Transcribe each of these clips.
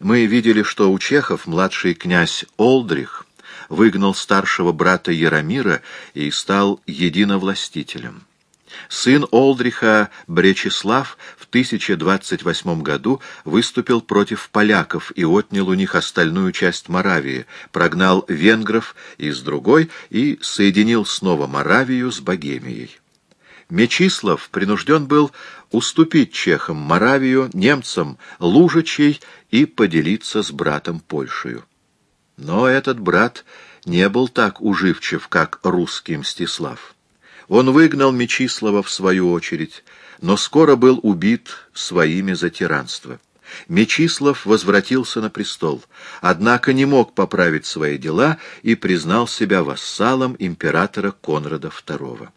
Мы видели, что у чехов младший князь Олдрих выгнал старшего брата Яромира и стал единовластителем. Сын Олдриха Бречеслав в 1028 году выступил против поляков и отнял у них остальную часть Моравии, прогнал венгров из другой и соединил снова Моравию с Богемией. Мечислав принужден был уступить чехам Моравию, немцам Лужичей и поделиться с братом Польшею. Но этот брат не был так уживчив, как русский Мстислав. Он выгнал Мечислава в свою очередь, но скоро был убит своими за тиранство. Мечислав возвратился на престол, однако не мог поправить свои дела и признал себя вассалом императора Конрада II.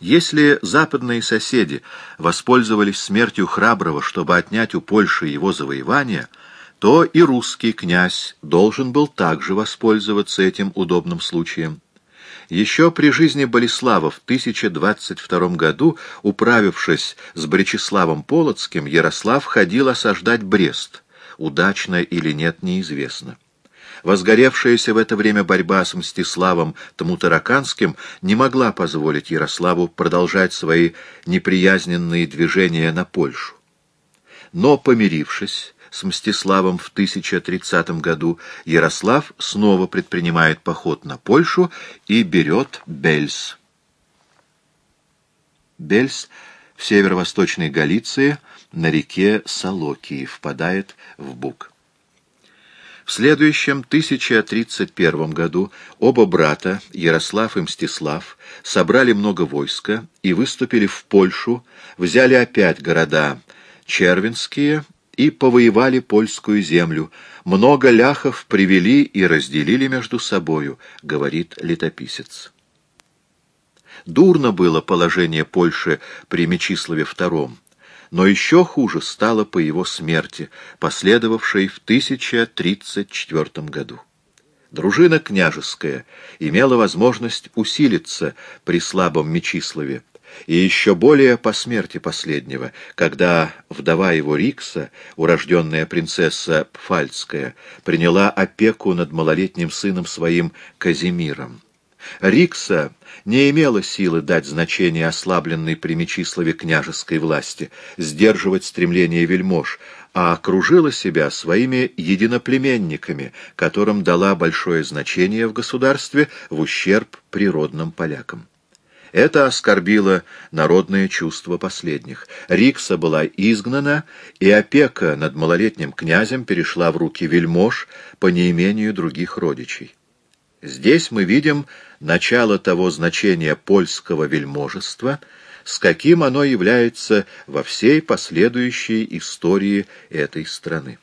Если западные соседи воспользовались смертью храброго, чтобы отнять у Польши его завоевания, то и русский князь должен был также воспользоваться этим удобным случаем. Еще при жизни Болеслава в 1022 году, управившись с Бречеславом Полоцким, Ярослав ходил осаждать Брест. Удачно или нет, неизвестно. Возгоревшаяся в это время борьба с Мстиславом Тмутараканским не могла позволить Ярославу продолжать свои неприязненные движения на Польшу. Но, помирившись, с Мстиславом в 1030 году, Ярослав снова предпринимает поход на Польшу и берет Бельс. Бельс в северо-восточной Галиции на реке Солокии впадает в Буг. В следующем 1031 году оба брата, Ярослав и Мстислав, собрали много войска и выступили в Польшу, взяли опять города Червинские и повоевали польскую землю. Много ляхов привели и разделили между собою, говорит летописец. Дурно было положение Польши при Мечиславе II, но еще хуже стало по его смерти, последовавшей в 1034 году. Дружина княжеская имела возможность усилиться при слабом Мечиславе, и еще более по смерти последнего, когда вдова его Рикса, урожденная принцесса Пфальцкая, приняла опеку над малолетним сыном своим Казимиром. Рикса не имела силы дать значение ослабленной при Мечиславе княжеской власти, сдерживать стремление вельмож, а окружила себя своими единоплеменниками, которым дала большое значение в государстве в ущерб природным полякам. Это оскорбило народное чувство последних. Рикса была изгнана, и опека над малолетним князем перешла в руки вельмож по неимению других родичей. Здесь мы видим начало того значения польского вельможества, с каким оно является во всей последующей истории этой страны.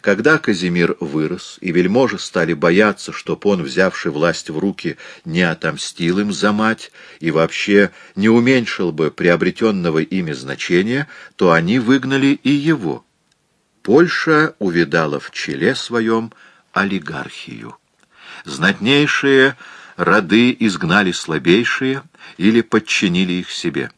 Когда Казимир вырос, и вельможи стали бояться, чтоб он, взявший власть в руки, не отомстил им за мать и вообще не уменьшил бы приобретенного ими значения, то они выгнали и его. Польша увидала в челе своем олигархию. Знатнейшие роды изгнали слабейшие или подчинили их себе.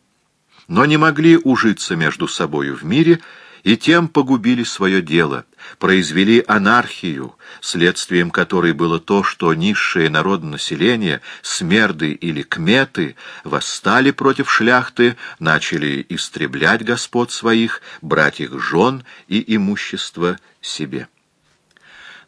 Но не могли ужиться между собою в мире и тем погубили свое дело, произвели анархию, следствием которой было то, что низшее народонаселение, смерды или кметы, восстали против шляхты, начали истреблять господ своих, брать их жен и имущество себе.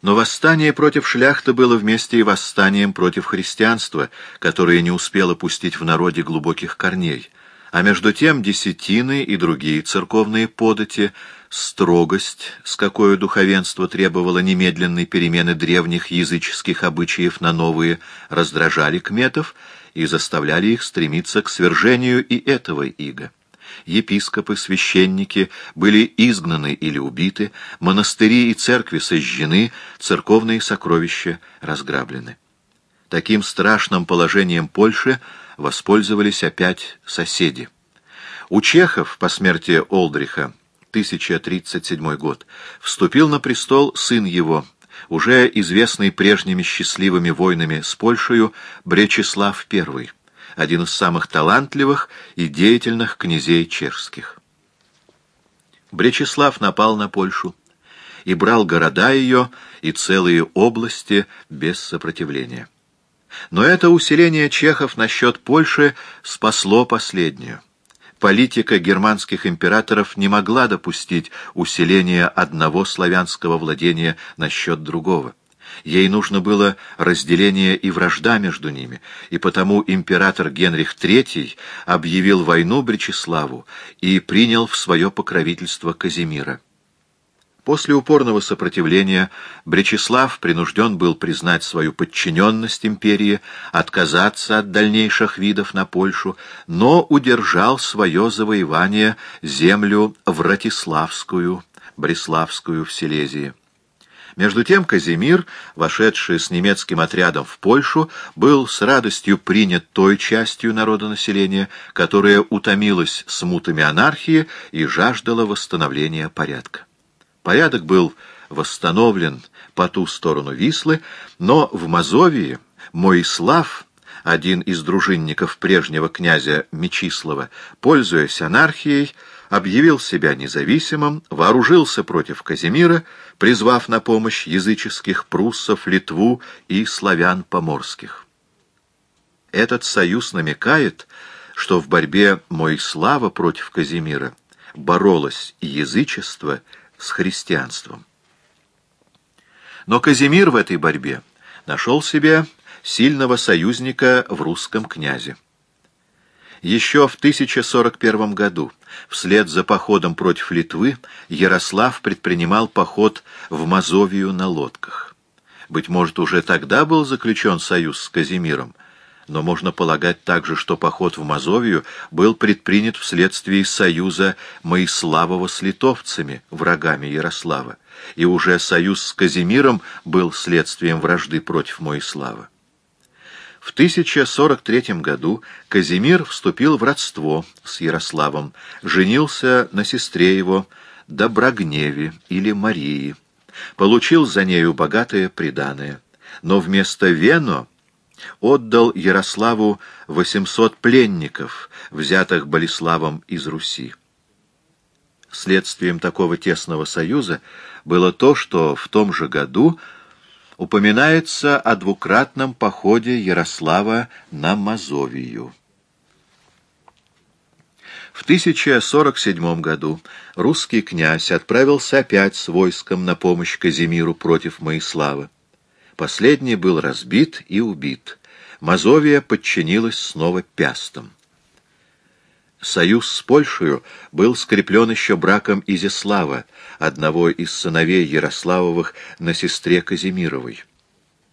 Но восстание против шляхты было вместе и восстанием против христианства, которое не успело пустить в народе глубоких корней — а между тем десятины и другие церковные подати, строгость, с какой духовенство требовало немедленной перемены древних языческих обычаев на новые, раздражали кметов и заставляли их стремиться к свержению и этого ига. Епископы, священники были изгнаны или убиты, монастыри и церкви сожжены, церковные сокровища разграблены. Таким страшным положением Польши воспользовались опять соседи. У чехов по смерти Олдриха, 1037 год, вступил на престол сын его, уже известный прежними счастливыми войнами с Польшею Бречеслав I, один из самых талантливых и деятельных князей чешских. Бречеслав напал на Польшу и брал города ее и целые области без сопротивления. Но это усиление чехов насчет Польши спасло последнюю. Политика германских императоров не могла допустить усиления одного славянского владения насчет другого. Ей нужно было разделение и вражда между ними, и потому император Генрих III объявил войну Бречеславу и принял в свое покровительство Казимира. После упорного сопротивления Бречеслав принужден был признать свою подчиненность империи, отказаться от дальнейших видов на Польшу, но удержал свое завоевание землю Вратиславскую, Бреславскую в Силезии. Между тем Казимир, вошедший с немецким отрядом в Польшу, был с радостью принят той частью народонаселения, которая утомилась смутами анархии и жаждала восстановления порядка. Порядок был восстановлен по ту сторону Вислы, но в Мазовии Моислав, один из дружинников прежнего князя Мечислава, пользуясь анархией, объявил себя независимым, вооружился против Казимира, призвав на помощь языческих пруссов, Литву и славян поморских. Этот союз намекает, что в борьбе Моислава против Казимира боролось язычество с христианством. Но Казимир в этой борьбе нашел себе сильного союзника в русском князе. Еще в 1041 году, вслед за походом против Литвы, Ярослав предпринимал поход в Мазовию на лодках. Быть может, уже тогда был заключен союз с Казимиром, но можно полагать также, что поход в Мазовию был предпринят вследствие союза Моиславова с литовцами, врагами Ярослава, и уже союз с Казимиром был следствием вражды против Моислава. В 1043 году Казимир вступил в родство с Ярославом, женился на сестре его Доброгневе или Марии, получил за нею богатое приданое, но вместо Вено отдал Ярославу 800 пленников, взятых Болеславом из Руси. Следствием такого тесного союза было то, что в том же году упоминается о двукратном походе Ярослава на Мазовию. В 1047 году русский князь отправился опять с войском на помощь Казимиру против Моислава. Последний был разбит и убит. Мазовия подчинилась снова пястам. Союз с Польшей был скреплен еще браком Изяслава, одного из сыновей Ярославовых на сестре Казимировой.